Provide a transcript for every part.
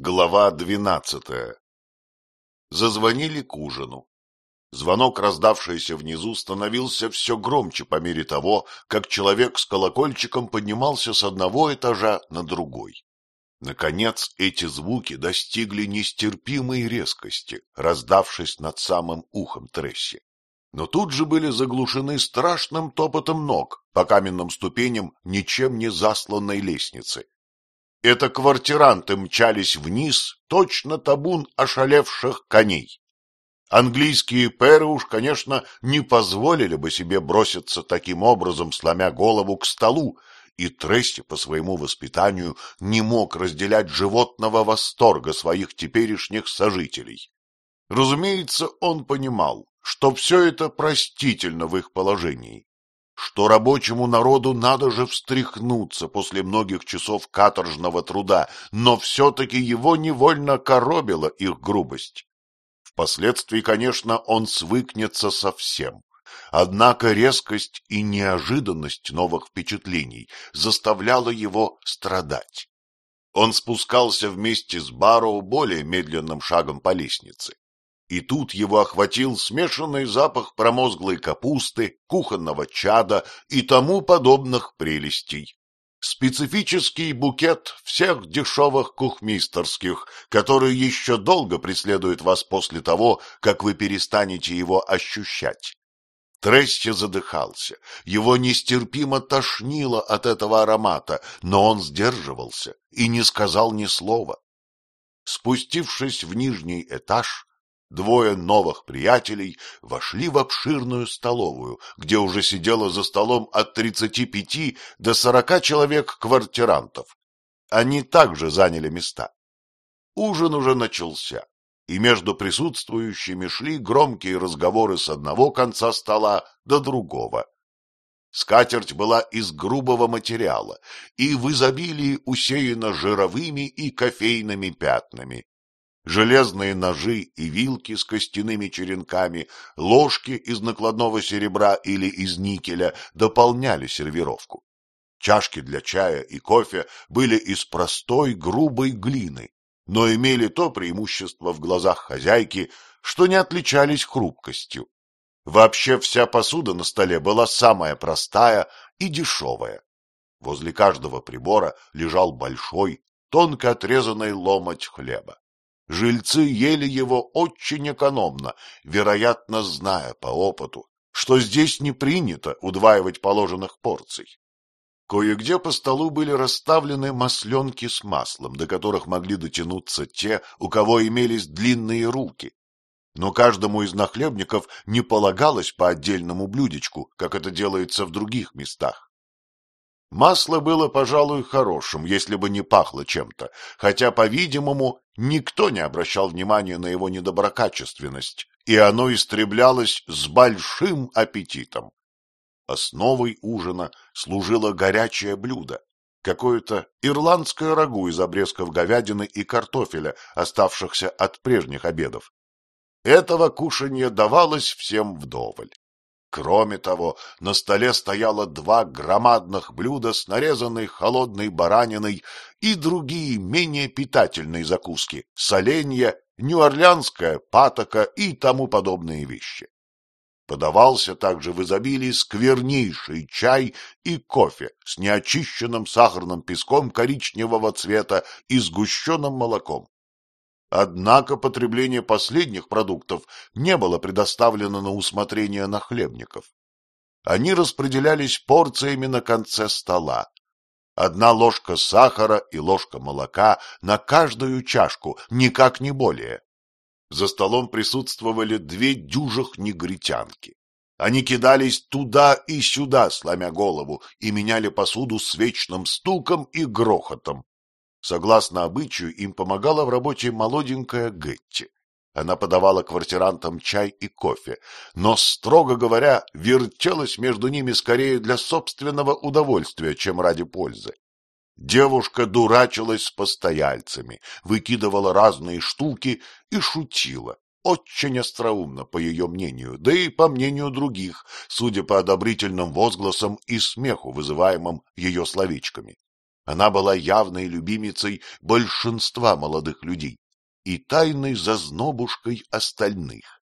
Глава двенадцатая Зазвонили к ужину. Звонок, раздавшийся внизу, становился все громче по мере того, как человек с колокольчиком поднимался с одного этажа на другой. Наконец эти звуки достигли нестерпимой резкости, раздавшись над самым ухом Тресси. Но тут же были заглушены страшным топотом ног по каменным ступеням ничем не засланной лестницы. Это квартиранты мчались вниз, точно табун ошалевших коней. Английские пэры уж, конечно, не позволили бы себе броситься таким образом, сломя голову к столу, и Тресси по своему воспитанию не мог разделять животного восторга своих теперешних сожителей. Разумеется, он понимал, что все это простительно в их положении, что рабочему народу надо же встряхнуться после многих часов каторжного труда, но все-таки его невольно коробила их грубость. Впоследствии, конечно, он свыкнется со всем. Однако резкость и неожиданность новых впечатлений заставляла его страдать. Он спускался вместе с Барроу более медленным шагом по лестнице и тут его охватил смешанный запах промозглой капусты, кухонного чада и тому подобных прелестей. Специфический букет всех дешевых кухмистерских, которые еще долго преследуют вас после того, как вы перестанете его ощущать. Тресси задыхался, его нестерпимо тошнило от этого аромата, но он сдерживался и не сказал ни слова. Спустившись в нижний этаж, Двое новых приятелей вошли в обширную столовую, где уже сидело за столом от тридцати пяти до сорока человек квартирантов. Они также заняли места. Ужин уже начался, и между присутствующими шли громкие разговоры с одного конца стола до другого. Скатерть была из грубого материала и в изобилии усеяна жировыми и кофейными пятнами железные ножи и вилки с костяными черенками, ложки из накладного серебра или из никеля дополняли сервировку. Чашки для чая и кофе были из простой грубой глины, но имели то преимущество в глазах хозяйки, что не отличались хрупкостью. Вообще вся посуда на столе была самая простая и дешевая. Возле каждого прибора лежал большой, тонко отрезанный ломоть хлеба. Жильцы ели его очень экономно, вероятно, зная по опыту, что здесь не принято удваивать положенных порций. Кое-где по столу были расставлены масленки с маслом, до которых могли дотянуться те, у кого имелись длинные руки. Но каждому из нахлебников не полагалось по отдельному блюдечку, как это делается в других местах. Масло было, пожалуй, хорошим, если бы не пахло чем-то, хотя, по-видимому, никто не обращал внимания на его недоброкачественность, и оно истреблялось с большим аппетитом. Основой ужина служило горячее блюдо, какое-то ирландское рагу из обрезков говядины и картофеля, оставшихся от прежних обедов. Этого кушанья давалось всем вдоволь. Кроме того, на столе стояло два громадных блюда с нарезанной холодной бараниной и другие менее питательные закуски – соленья, нью-орлеанская патока и тому подобные вещи. Подавался также в изобилии сквернейший чай и кофе с неочищенным сахарным песком коричневого цвета и сгущенным молоком. Однако потребление последних продуктов не было предоставлено на усмотрение нахлебников. Они распределялись порциями на конце стола. Одна ложка сахара и ложка молока на каждую чашку, никак не более. За столом присутствовали две дюжих негритянки. Они кидались туда и сюда, сломя голову, и меняли посуду с вечным стуком и грохотом. Согласно обычаю, им помогала в работе молоденькая Гетти. Она подавала квартирантам чай и кофе, но, строго говоря, вертелась между ними скорее для собственного удовольствия, чем ради пользы. Девушка дурачилась с постояльцами, выкидывала разные штуки и шутила. Очень остроумно, по ее мнению, да и по мнению других, судя по одобрительным возгласам и смеху, вызываемым ее словечками. Она была явной любимицей большинства молодых людей и тайной зазнобушкой остальных.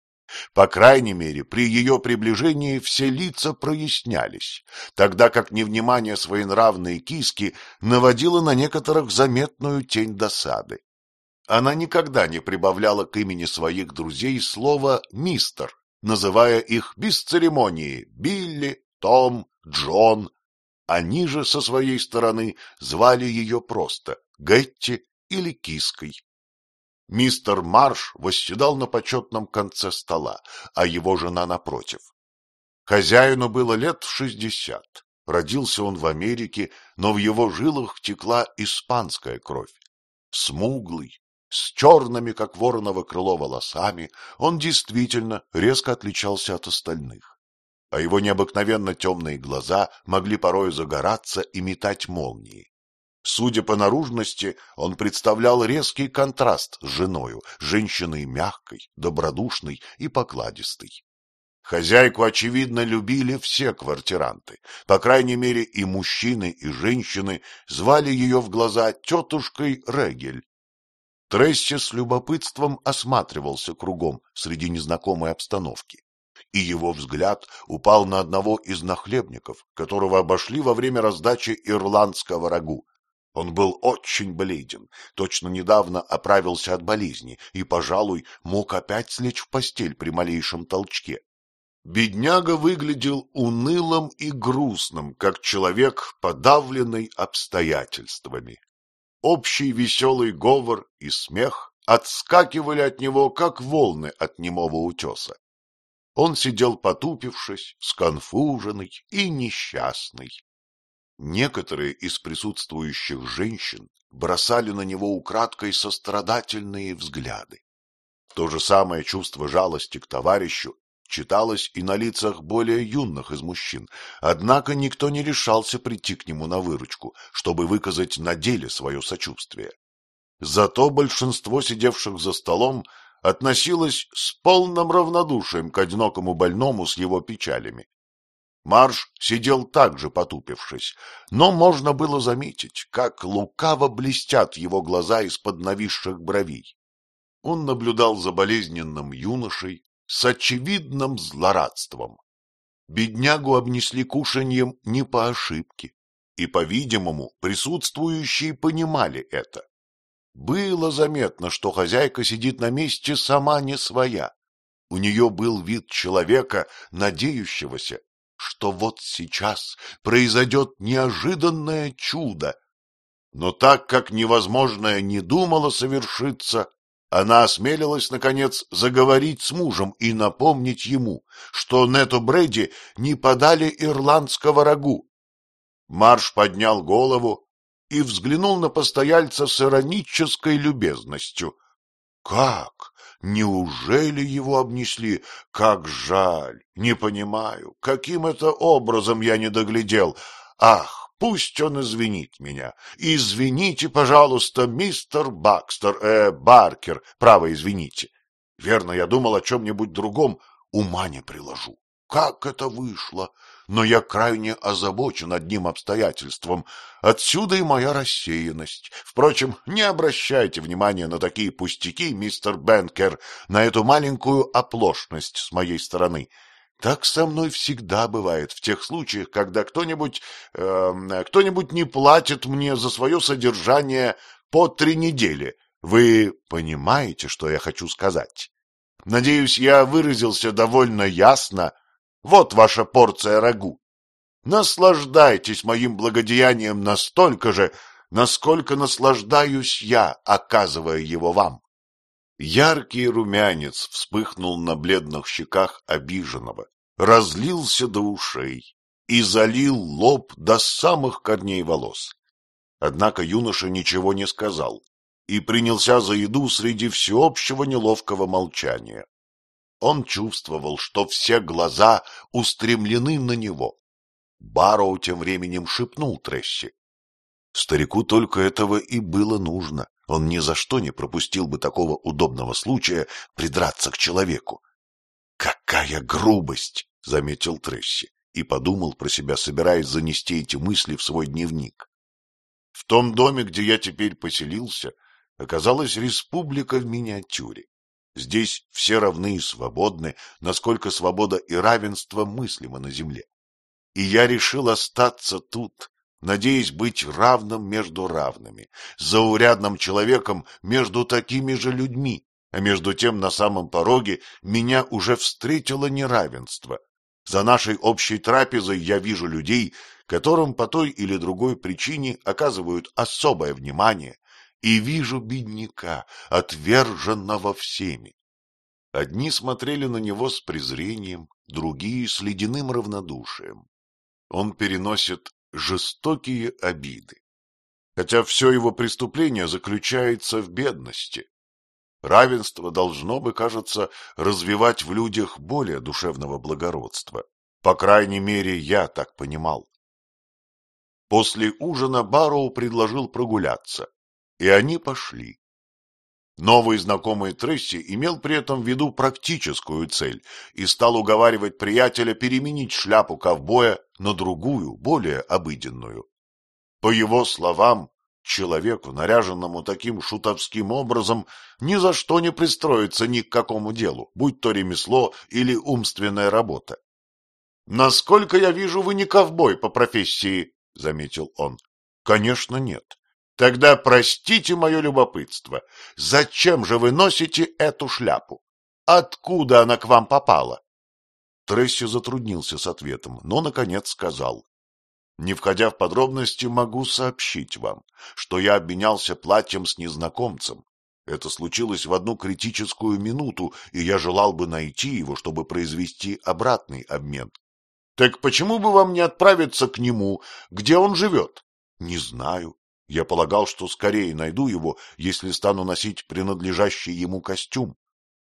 По крайней мере, при ее приближении все лица прояснялись, тогда как невнимание своенравной киски наводило на некоторых заметную тень досады. Она никогда не прибавляла к имени своих друзей слово «мистер», называя их без церемонии Билли, Том, Джон. Они же со своей стороны звали ее просто Гетти или Киской. Мистер Марш восседал на почетном конце стола, а его жена напротив. Хозяину было лет шестьдесят. Родился он в Америке, но в его жилах текла испанская кровь. Смуглый, с черными, как вороново крыло, волосами, он действительно резко отличался от остальных. А его необыкновенно темные глаза могли порой загораться и метать молнии. Судя по наружности, он представлял резкий контраст с женою, женщиной мягкой, добродушной и покладистой. Хозяйку, очевидно, любили все квартиранты. По крайней мере, и мужчины, и женщины звали ее в глаза тетушкой Регель. Тресси с любопытством осматривался кругом среди незнакомой обстановки, и его взгляд упал на одного из нахлебников, которого обошли во время раздачи ирландского рагу. Он был очень бледен, точно недавно оправился от болезни и, пожалуй, мог опять слечь в постель при малейшем толчке. Бедняга выглядел унылым и грустным, как человек, подавленный обстоятельствами. Общий веселый говор и смех отскакивали от него, как волны от немого утеса. Он сидел потупившись, сконфуженный и несчастный. Некоторые из присутствующих женщин бросали на него украдкой сострадательные взгляды. То же самое чувство жалости к товарищу читалось и на лицах более юных из мужчин, однако никто не решался прийти к нему на выручку, чтобы выказать на деле свое сочувствие. Зато большинство сидевших за столом относилось с полным равнодушием к одинокому больному с его печалями. Марш сидел также потупившись, но можно было заметить, как лукаво блестят его глаза из-под нависших бровей. Он наблюдал за болезненным юношей, с очевидным злорадством. Беднягу обнесли кушаньем не по ошибке, и, по-видимому, присутствующие понимали это. Было заметно, что хозяйка сидит на месте сама не своя. У нее был вид человека, надеющегося, что вот сейчас произойдет неожиданное чудо. Но так как невозможное не думало совершиться, она осмелилась, наконец, заговорить с мужем и напомнить ему, что Нету Брэди не подали ирландского рагу. Марш поднял голову и взглянул на постояльца с иронической любезностью. — Как? Неужели его обнесли? Как жаль! Не понимаю, каким это образом я не доглядел. Ах, Пусть он извинит меня. Извините, пожалуйста, мистер Бакстер, э, Баркер, право, извините. Верно, я думал о чем-нибудь другом, ума не приложу. Как это вышло? Но я крайне озабочен одним обстоятельством. Отсюда и моя рассеянность. Впрочем, не обращайте внимания на такие пустяки, мистер Бенкер, на эту маленькую оплошность с моей стороны. Так со мной всегда бывает в тех случаях, когда кто-нибудь э, кто-нибудь не платит мне за свое содержание по три недели. Вы понимаете, что я хочу сказать? Надеюсь, я выразился довольно ясно. Вот ваша порция рагу. Наслаждайтесь моим благодеянием настолько же, насколько наслаждаюсь я, оказывая его вам. Яркий румянец вспыхнул на бледных щеках обиженного, разлился до ушей и залил лоб до самых корней волос. Однако юноша ничего не сказал и принялся за еду среди всеобщего неловкого молчания. Он чувствовал, что все глаза устремлены на него. Барроу тем временем шепнул Тресси. Старику только этого и было нужно. Он ни за что не пропустил бы такого удобного случая придраться к человеку. «Какая грубость!» — заметил Тресси и подумал про себя, собираясь занести эти мысли в свой дневник. В том доме, где я теперь поселился, оказалась республика в миниатюре. Здесь все равны и свободны, насколько свобода и равенство мыслимы на земле. И я решил остаться тут, надеясь быть равным между равными, заурядным человеком между такими же людьми, а между тем на самом пороге меня уже встретило неравенство. За нашей общей трапезой я вижу людей, которым по той или другой причине оказывают особое внимание, и вижу бедняка, отверженного всеми. Одни смотрели на него с презрением, другие — с ледяным равнодушием. Он переносит жестокие обиды. Хотя все его преступление заключается в бедности. Равенство должно бы, кажется, развивать в людях более душевного благородства. По крайней мере, я так понимал. После ужина Барроу предложил прогуляться, и они пошли. Новый знакомый Тресси имел при этом в виду практическую цель и стал уговаривать приятеля переменить шляпу ковбоя на другую, более обыденную. По его словам, человеку, наряженному таким шутовским образом, ни за что не пристроится ни к какому делу, будь то ремесло или умственная работа. — Насколько я вижу, вы не ковбой по профессии, — заметил он. — Конечно, нет. Тогда простите мое любопытство. Зачем же вы носите эту шляпу? Откуда она к вам попала? Тресси затруднился с ответом, но, наконец, сказал. Не входя в подробности, могу сообщить вам, что я обменялся платьем с незнакомцем. Это случилось в одну критическую минуту, и я желал бы найти его, чтобы произвести обратный обмен. Так почему бы вам не отправиться к нему, где он живет? Не знаю. Я полагал, что скорее найду его, если стану носить принадлежащий ему костюм.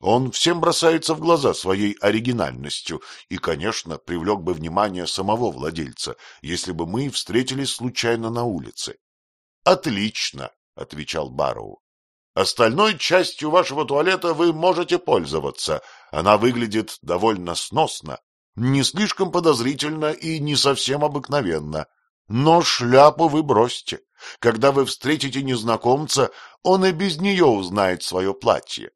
Он всем бросается в глаза своей оригинальностью и, конечно, привлек бы внимание самого владельца, если бы мы встретились случайно на улице. — Отлично, — отвечал Барроу. — Остальной частью вашего туалета вы можете пользоваться. Она выглядит довольно сносно, не слишком подозрительно и не совсем обыкновенно. Но шляпу вы бросьте. Когда вы встретите незнакомца, он и без нее узнает свое платье.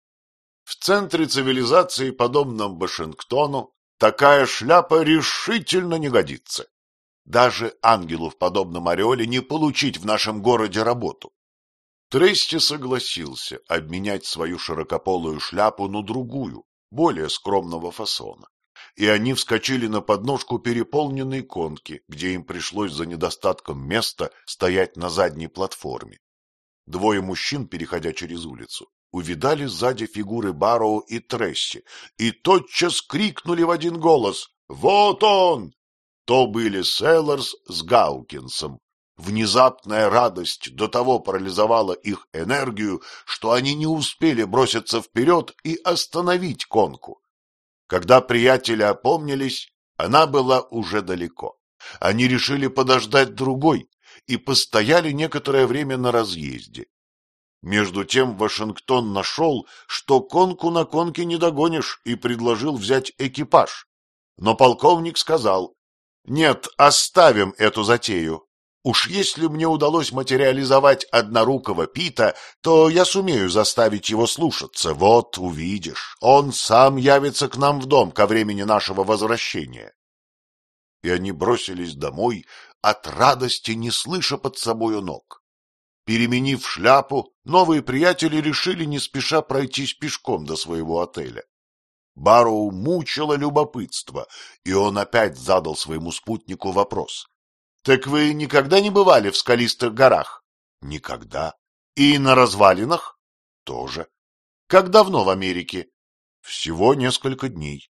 В центре цивилизации, подобном Вашингтону, такая шляпа решительно не годится. Даже ангелу в подобном ореоле не получить в нашем городе работу. Трести согласился обменять свою широкополую шляпу на другую, более скромного фасона и они вскочили на подножку переполненной конки, где им пришлось за недостатком места стоять на задней платформе. Двое мужчин, переходя через улицу, увидали сзади фигуры Барроу и Тресси и тотчас крикнули в один голос «Вот он!». То были Селлерс с Гаукинсом. Внезапная радость до того парализовала их энергию, что они не успели броситься вперед и остановить конку. Когда приятели опомнились, она была уже далеко. Они решили подождать другой и постояли некоторое время на разъезде. Между тем Вашингтон нашел, что конку на конке не догонишь, и предложил взять экипаж. Но полковник сказал, «Нет, оставим эту затею. Уж если мне удалось материализовать однорукого Пита, то я сумею заставить его слушаться. Вот увидишь, он сам явится к нам в дом ко времени нашего возвращения. И они бросились домой, от радости не слыша под собою ног. Переменив шляпу, новые приятели решили не спеша пройтись пешком до своего отеля. Барроу мучило любопытство, и он опять задал своему спутнику вопрос. — Так вы никогда не бывали в скалистых горах? — Никогда. — И на развалинах? — Тоже. — Как давно в Америке? — Всего несколько дней.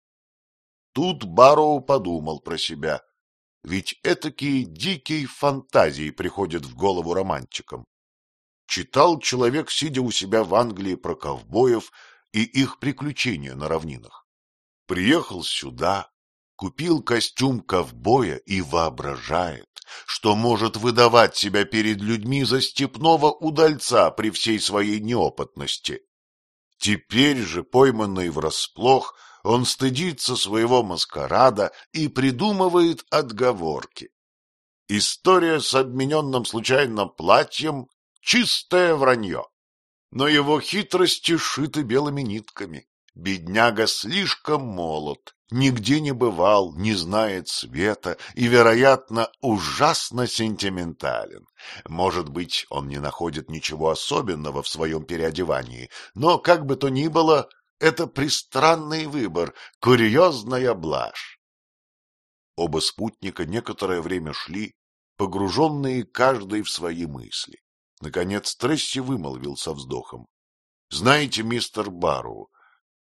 Тут Барроу подумал про себя. Ведь этакие дикие фантазии приходят в голову романтикам. Читал человек, сидя у себя в Англии, про ковбоев и их приключения на равнинах. Приехал сюда, купил костюм ковбоя и воображает, что может выдавать себя перед людьми за степного удальца при всей своей неопытности. Теперь же, пойманный врасплох, он стыдится своего маскарада и придумывает отговорки. История с обмененным случайно платьем — чистое вранье. Но его хитрости шиты белыми нитками. Бедняга слишком молод, нигде не бывал, не знает света и, вероятно, ужасно сентиментален. Может быть, он не находит ничего особенного в своем переодевании, но, как бы то ни было, это пристранный выбор, курьезная блажь. Оба спутника некоторое время шли, погруженные каждый в свои мысли. Наконец Тресси вымолвил со вздохом. — Знаете, мистер Барроу,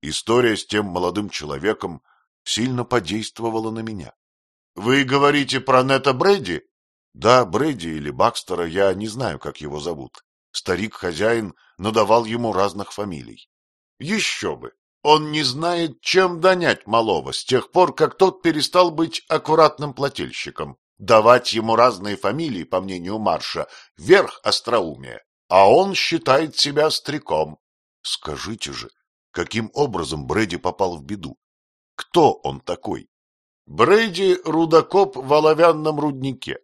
история с тем молодым человеком сильно подействовала на меня. — Вы говорите про Нета Брэди? — Да, Брэди или Бакстера, я не знаю, как его зовут. Старик-хозяин надавал ему разных фамилий. — Еще бы! Он не знает, чем донять малого с тех пор, как тот перестал быть аккуратным плательщиком. Давать ему разные фамилии, по мнению Марша, верх остроумия, а он считает себя стреком. Скажите же, каким образом Брэди попал в беду? Кто он такой? Брэди — рудокоп в оловянном руднике.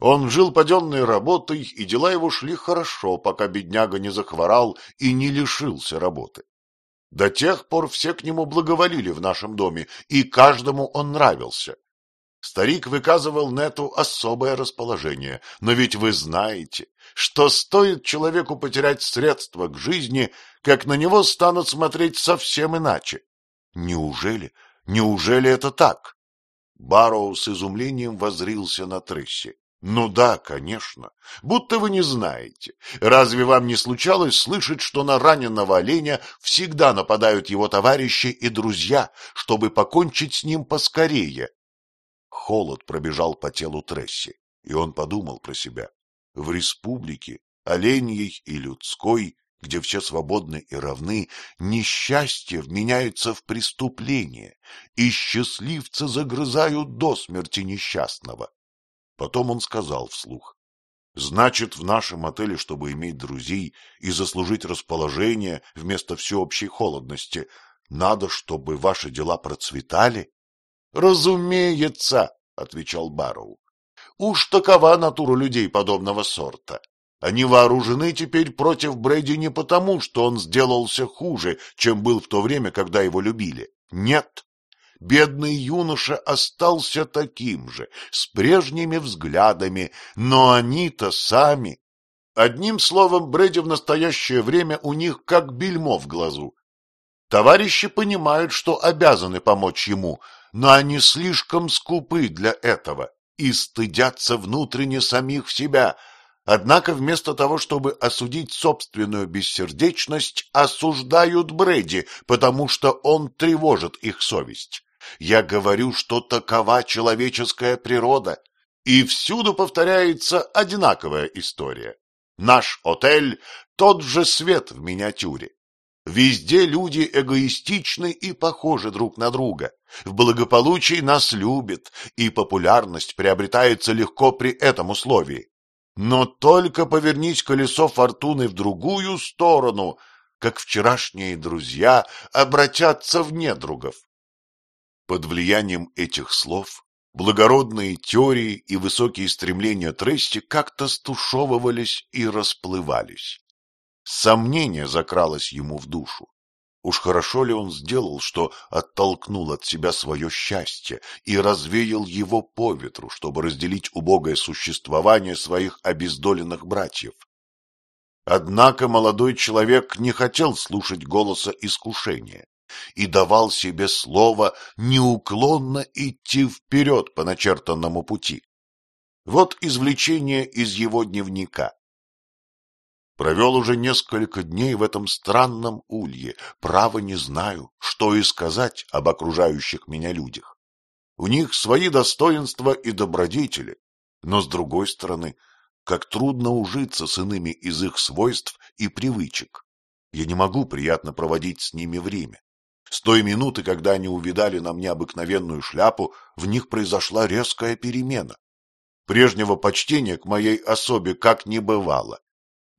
Он жил паденной работой, и дела его шли хорошо, пока бедняга не захворал и не лишился работы. До тех пор все к нему благоволили в нашем доме, и каждому он нравился. Старик выказывал Нету особое расположение, но ведь вы знаете, что стоит человеку потерять средства к жизни, как на него станут смотреть совсем иначе. Неужели, неужели это так? Барроу с изумлением возрился на Тресси. Ну да, конечно. Будто вы не знаете. Разве вам не случалось слышать, что на раненого оленя всегда нападают его товарищи и друзья, чтобы покончить с ним поскорее? Холод пробежал по телу Тресси, и он подумал про себя. В республике, оленьей и людской, где все свободны и равны, несчастье вменяется в преступление, и счастливцы загрызают до смерти несчастного. Потом он сказал вслух. Значит, в нашем отеле, чтобы иметь друзей и заслужить расположение вместо всеобщей холодности, надо, чтобы ваши дела процветали? — Разумеется, — отвечал Барроу. — Уж такова натура людей подобного сорта. Они вооружены теперь против Брэди не потому, что он сделался хуже, чем был в то время, когда его любили. Нет. Бедный юноша остался таким же, с прежними взглядами, но они-то сами. Одним словом, Брэди в настоящее время у них как бельмо в глазу. Товарищи понимают, что обязаны помочь ему, но они слишком скупы для этого и стыдятся внутренне самих себя. Однако вместо того, чтобы осудить собственную бессердечность, осуждают Брэди, потому что он тревожит их совесть. Я говорю, что такова человеческая природа, и всюду повторяется одинаковая история. Наш отель — тот же свет в миниатюре. Везде люди эгоистичны и похожи друг на друга. В благополучии нас любят, и популярность приобретается легко при этом условии. Но только повернись колесо фортуны в другую сторону, как вчерашние друзья обратятся в недругов. Под влиянием этих слов благородные теории и высокие стремления Трести как-то стушевывались и расплывались. Сомнение закралось ему в душу. Уж хорошо ли он сделал, что оттолкнул от себя свое счастье и развеял его по ветру, чтобы разделить убогое существование своих обездоленных братьев? Однако молодой человек не хотел слушать голоса искушения и давал себе слово неуклонно идти вперед по начертанному пути. Вот извлечение из его дневника. Провел уже несколько дней в этом странном улье, право не знаю, что и сказать об окружающих меня людях. У них свои достоинства и добродетели, но, с другой стороны, как трудно ужиться с иными из их свойств и привычек. Я не могу приятно проводить с ними время. С той минуты, когда они увидали на мне обыкновенную шляпу, в них произошла резкая перемена. Прежнего почтения к моей особе как не бывало.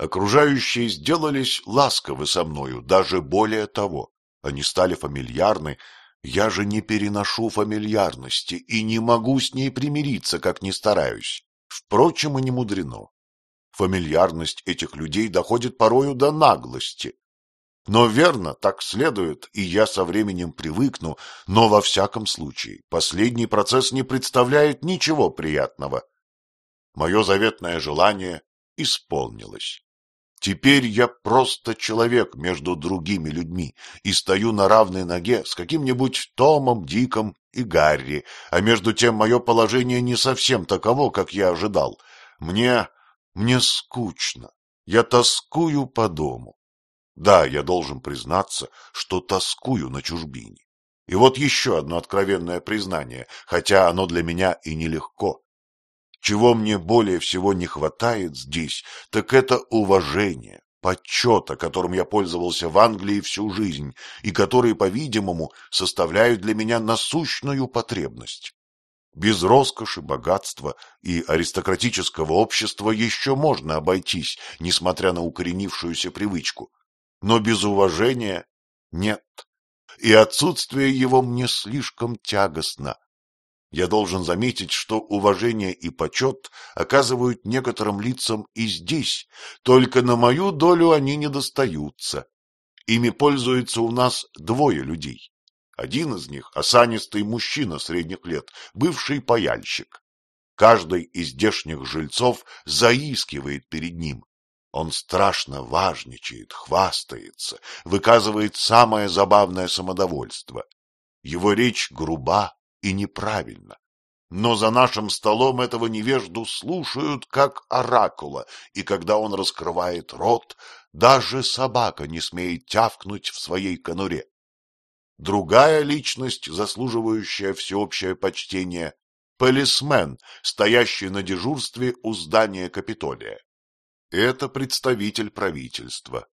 Окружающие сделались ласковы со мною, даже более того. Они стали фамильярны, я же не переношу фамильярности и не могу с ней примириться, как ни стараюсь. Впрочем, и не мудрено. Фамильярность этих людей доходит порою до наглости. Но верно, так следует, и я со временем привыкну, но во всяком случае последний процесс не представляет ничего приятного. Мое заветное желание исполнилось. Теперь я просто человек между другими людьми и стою на равной ноге с каким-нибудь Томом, Диком и Гарри, а между тем мое положение не совсем таково, как я ожидал. Мне... мне скучно. Я тоскую по дому. Да, я должен признаться, что тоскую на чужбине. И вот еще одно откровенное признание, хотя оно для меня и нелегко. Чего мне более всего не хватает здесь, так это уважение, почета, которым я пользовался в Англии всю жизнь, и которые, по-видимому, составляют для меня насущную потребность. Без роскоши, богатства и аристократического общества еще можно обойтись, несмотря на укоренившуюся привычку но без уважения нет, и отсутствие его мне слишком тягостно. Я должен заметить, что уважение и почет оказывают некоторым лицам и здесь, только на мою долю они не достаются. Ими пользуется у нас двое людей. Один из них – осанистый мужчина средних лет, бывший паяльщик. Каждый из здешних жильцов заискивает перед ним, он страшно важничает, хвастается, выказывает самое забавное самодовольство. Его речь груба и неправильна. Но за нашим столом этого невежду слушают, как оракула, и когда он раскрывает рот, даже собака не смеет тявкнуть в своей конуре. Другая личность, заслуживающая всеобщее почтение — полисмен, стоящий на дежурстве у здания Капитолия. Это представитель правительства,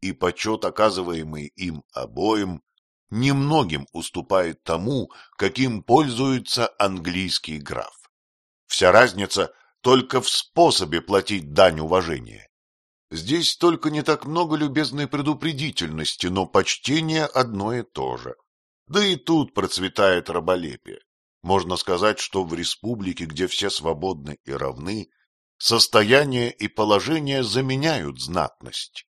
и почет, оказываемый им обоим, немногим уступает тому, каким пользуется английский граф. Вся разница только в способе платить дань уважения. Здесь только не так много любезной предупредительности, но почтение одно и то же. Да и тут процветает раболепие. Можно сказать, что в республике, где все свободны и равны, Состояние и положение заменяют знатность.